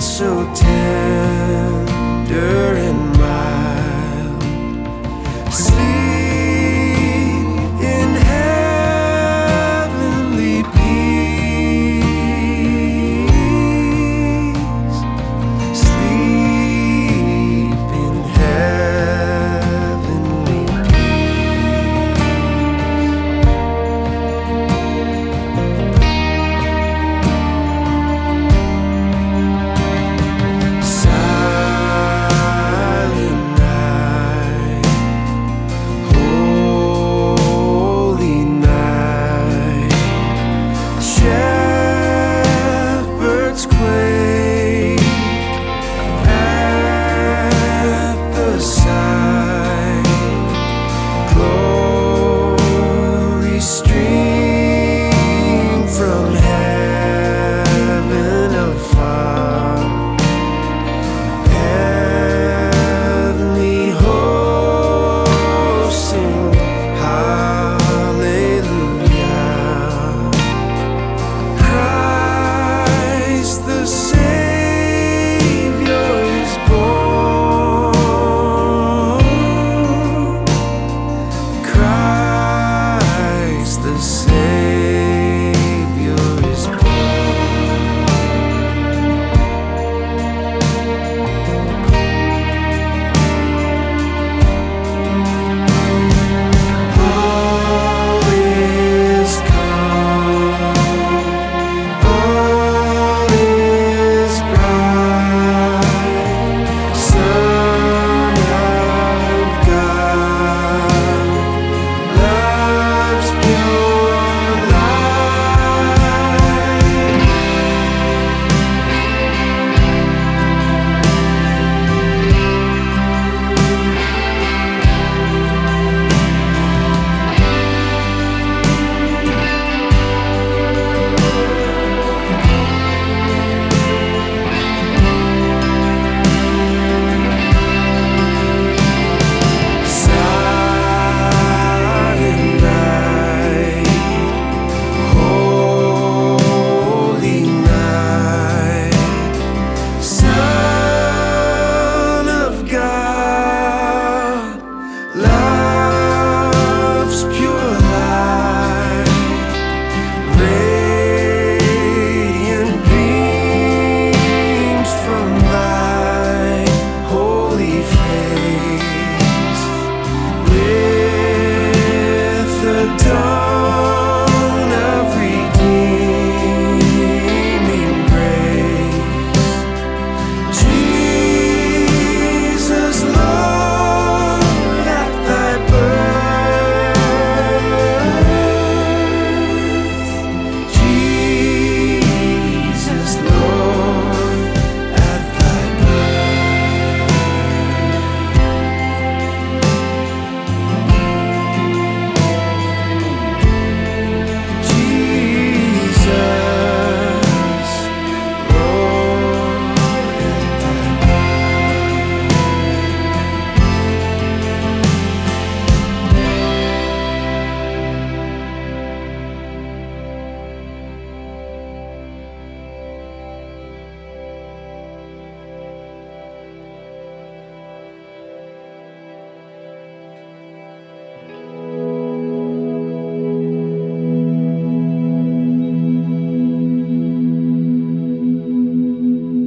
so tender and